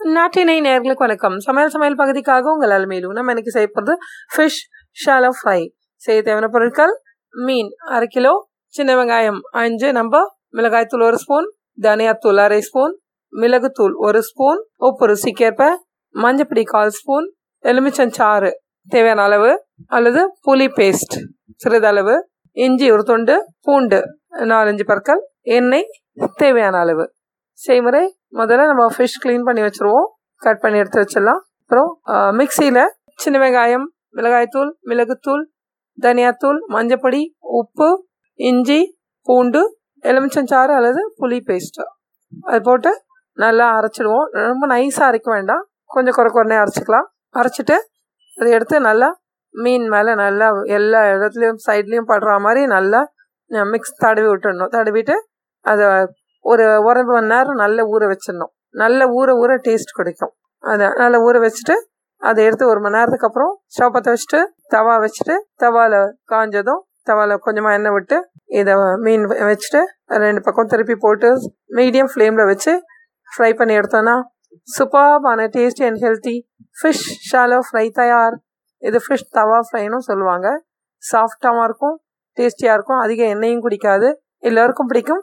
நாட்டினை நேர்களுக்கு வணக்கம். சமையல் சமையல் பகுதிக்காக உங்கள் அலுமையிலும் நம்ம எனக்கு செய்ய போகிறது ஃபிஷ் ஷாலோ ஃப்ரை செய்ய தேவையான பொருட்கள் மீன் அரை கிலோ சின்ன வெங்காயம் அஞ்சு நம்ம மிளகாய்த்தூள் ஒரு ஸ்பூன் தனியாத்தூள் அரை ஸ்பூன் மிளகுத்தூள் ஒரு ஸ்பூன் உப்பு ருசிக்கேற்ப மஞ்சப்பொடி கால் ஸ்பூன் எலுமிச்சஞ்சாறு தேவையான அளவு அல்லது புளி பேஸ்ட் சிறிதளவு இஞ்சி ஒரு துண்டு பூண்டு நாலஞ்சு பற்கள் எண்ணெய் தேவையான அளவு. செய்முறை முதல்ல நம்ம ஃபிஷ் க்ளீன் பண்ணி வச்சுருவோம். கட் பண்ணி எடுத்து வச்சிடலாம். அப்புறம் மிக்சியில் சின்ன வெங்காயம் மிளகாய்த்தூள் மிளகுத்தூள் தனியாத்தூள் மஞ்சப்பொடி உப்பு இஞ்சி பூண்டு எலுமிச்சஞ்சாறு அல்லது புளி பேஸ்ட்டு அது போட்டு நல்லா அரைச்சிடுவோம். ரொம்ப நைஸாக அரைக்க வேண்டாம். கொஞ்சம் குறை குறைனே அரைச்சிக்கலாம். அரைச்சிட்டு அதை எடுத்து நல்லா மீன் மேலே நல்லா எல்லா இடத்துலையும் சைட்லேயும் படுற மாதிரி நல்லா மிக்ஸ் தடவி விட்டுடணும். தடவிட்டு அதை ஒரு ஒரு மணி நேரம் நல்லா ஊற வச்சிடணும். நல்ல ஊற ஊற டேஸ்ட் கிடைக்கும். அதை நல்லா ஊற வச்சுட்டு அதை எடுத்து ஒரு மணி நேரத்துக்கு அப்புறம் ஸ்டவ் பற்ற வச்சுட்டு தவா வச்சுட்டு தவாவில் காஞ்சதும் தவாவில் கொஞ்சமாக எண்ணெய் விட்டு இதை மீன் வச்சுட்டு ரெண்டு பக்கம் திருப்பி போட்டு மீடியம் ஃப்ளேமில் வச்சு ஃப்ரை பண்ணி எடுத்தோன்னா சூப்பர்பான tasty and healthy fish shallow fry தயார். இது ஃபிஷ் தவா ஃப்ரைனும் சொல்லுவாங்க. சாஃப்டாகவும் இருக்கும் டேஸ்டியாக இருக்கும். அதிக எண்ணெயும் குடிக்காது. எல்லோருக்கும் பிடிக்கும்.